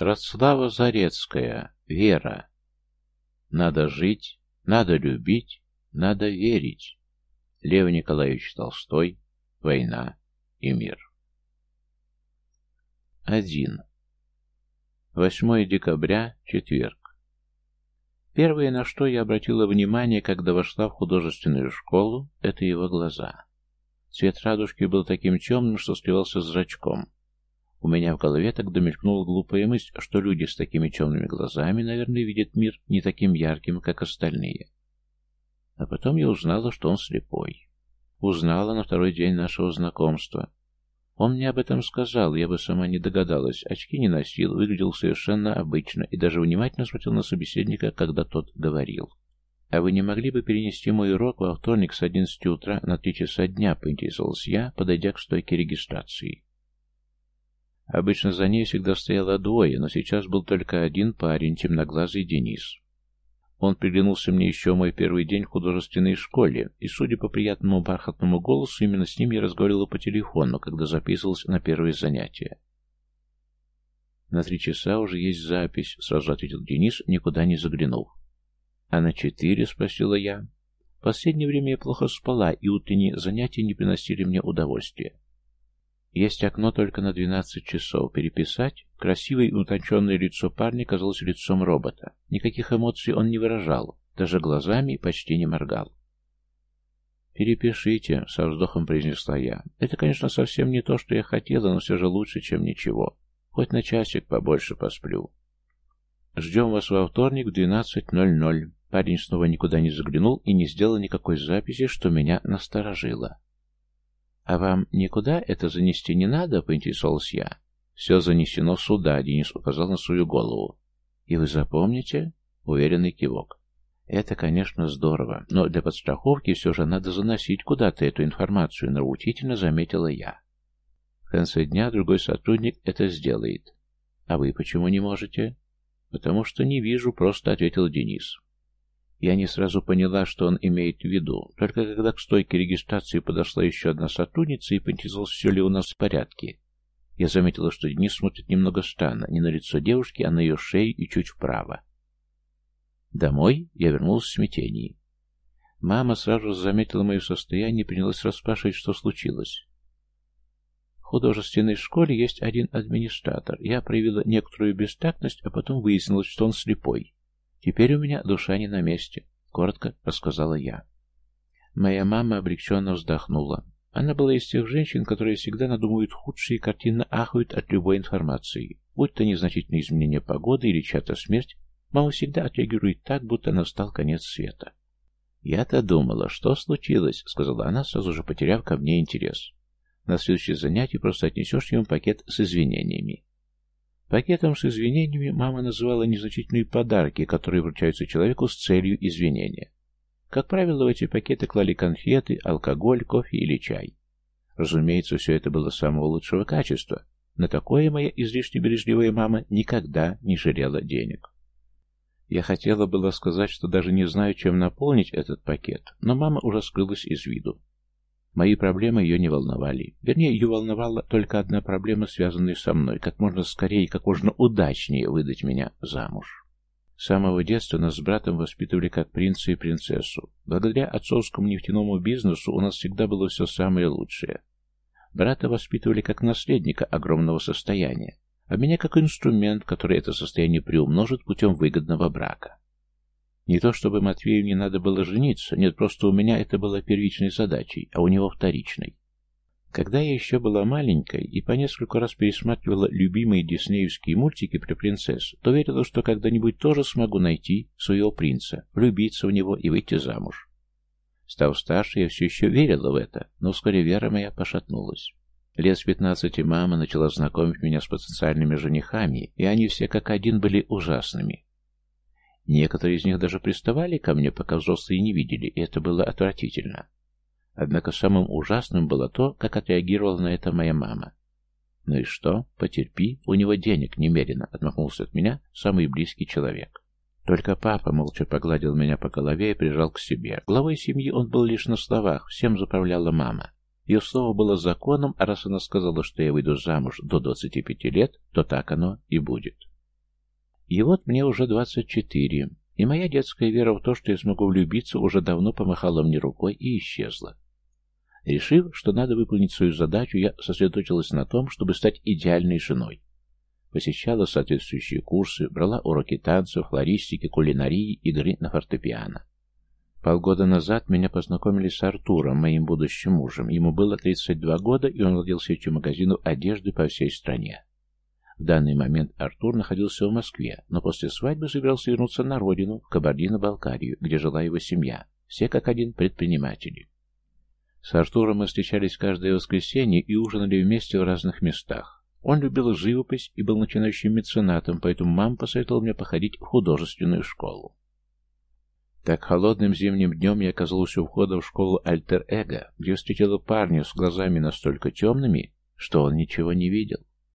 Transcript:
Радслава Зарецкая. Вера. Надо жить, надо любить, надо верить. Лев Николаевич Толстой. Война и мир. 1. 8 декабря, четверг. Первое, на что я обратила внимание, когда вошла в художественную школу, это его глаза. Цвет радужки был таким темным, что сливался с зрачком. У меня в голове тогда мелькнула глупая мысль, что люди с такими темными глазами, наверное, видят мир не таким ярким, как остальные. А потом я узнала, что он слепой. Узнала на второй день нашего знакомства. Он мне об этом сказал, я бы сама не догадалась. Очки не носил, выглядел совершенно обычно и даже внимательно смотрел на собеседника, когда тот говорил. «А вы не могли бы перенести мой урок во вторник с 11 утра на 3 часа дня?» — поинтересовался я, подойдя к стойке регистрации. Обычно за ней всегда стояло двое, но сейчас был только один парень, темноглазый Денис. Он приглянулся мне еще мой первый день в художественной школе, и, судя по приятному бархатному голосу, именно с ним я разговаривала по телефону, когда записывался на первое занятие. «На три часа уже есть запись», — сразу ответил Денис, никуда не заглянув. «А на четыре?» — спросила я. «В последнее время я плохо спала, и утренние занятия не приносили мне удовольствия. Есть окно только на двенадцать часов. Переписать? Красивое и утонченное лицо парня казалось лицом робота. Никаких эмоций он не выражал, даже глазами почти не моргал. «Перепишите», — со вздохом произнесла я. «Это, конечно, совсем не то, что я хотела, но все же лучше, чем ничего. Хоть на часик побольше посплю». «Ждем вас во вторник в 12.00». Парень снова никуда не заглянул и не сделал никакой записи, что меня насторожило. «А вам никуда это занести не надо?» — поинтересовался я. «Все занесено сюда», — Денис указал на свою голову. «И вы запомните?» — уверенный кивок. «Это, конечно, здорово, но для подстраховки все же надо заносить куда-то эту информацию», — научительно заметила я. В конце дня другой сотрудник это сделает. «А вы почему не можете?» «Потому что не вижу», — просто ответил Денис. Я не сразу поняла, что он имеет в виду. Только когда к стойке регистрации подошла еще одна сотрудница и поинтересовалась, все ли у нас в порядке. Я заметила, что Денис смотрит немного странно, не на лицо девушки, а на ее шею и чуть вправо. Домой я вернулась в смятении. Мама сразу заметила мое состояние и принялась расспрашивать, что случилось. В художественной школе есть один администратор. Я проявила некоторую бестактность, а потом выяснилось, что он слепой. «Теперь у меня душа не на месте», — коротко рассказала я. Моя мама облегченно вздохнула. Она была из тех женщин, которые всегда надумывают худшие и картинно ахают от любой информации. Будь то незначительные изменения погоды или чья-то смерть, мама всегда отреагирует так, будто настал конец света. «Я-то думала, что случилось», — сказала она, сразу же потеряв ко мне интерес. «На следующее занятие просто отнесешь ему пакет с извинениями. Пакетом с извинениями мама называла незначительные подарки, которые вручаются человеку с целью извинения. Как правило, в эти пакеты клали конфеты, алкоголь, кофе или чай. Разумеется, все это было самого лучшего качества. На такое моя излишне бережливая мама никогда не жалела денег. Я хотела было сказать, что даже не знаю, чем наполнить этот пакет, но мама уже скрылась из виду. Мои проблемы ее не волновали. Вернее, ее волновала только одна проблема, связанная со мной. Как можно скорее, как можно удачнее выдать меня замуж. С самого детства нас с братом воспитывали как принца и принцессу. Благодаря отцовскому нефтяному бизнесу у нас всегда было все самое лучшее. Брата воспитывали как наследника огромного состояния, а меня как инструмент, который это состояние приумножит путем выгодного брака. Не то чтобы Матвею не надо было жениться, нет, просто у меня это было первичной задачей, а у него вторичной. Когда я еще была маленькой и по несколько раз пересматривала любимые диснеевские мультики про принцесс, то верила, что когда-нибудь тоже смогу найти своего принца, влюбиться в него и выйти замуж. Став старше, я все еще верила в это, но вскоре вера моя пошатнулась. Лет с пятнадцати мама начала знакомить меня с потенциальными женихами, и они все как один были ужасными. Некоторые из них даже приставали ко мне, пока взрослые не видели, и это было отвратительно. Однако самым ужасным было то, как отреагировала на это моя мама. «Ну и что? Потерпи, у него денег немерено», — отмахнулся от меня самый близкий человек. Только папа молча погладил меня по голове и прижал к себе. Главой семьи он был лишь на словах, всем заправляла мама. Ее слово было законом, а раз она сказала, что я выйду замуж до 25 лет, то так оно и будет. И вот мне уже 24, и моя детская вера в то, что я смогу влюбиться, уже давно помахала мне рукой и исчезла. Решив, что надо выполнить свою задачу, я сосредоточилась на том, чтобы стать идеальной женой. Посещала соответствующие курсы, брала уроки танцев, флористики, кулинарии, игры на фортепиано. Полгода назад меня познакомили с Артуром, моим будущим мужем. Ему было 32 года, и он владел сетью магазинов одежды по всей стране. В данный момент Артур находился в Москве, но после свадьбы собирался вернуться на родину, в Кабардино-Балкарию, где жила его семья. Все как один предприниматели. С Артуром мы встречались каждое воскресенье и ужинали вместе в разных местах. Он любил живопись и был начинающим меценатом, поэтому мама посоветовала мне походить в художественную школу. Так холодным зимним днем я оказался у входа в школу Альтер-Эго, где встретила парня с глазами настолько темными, что он ничего не видел.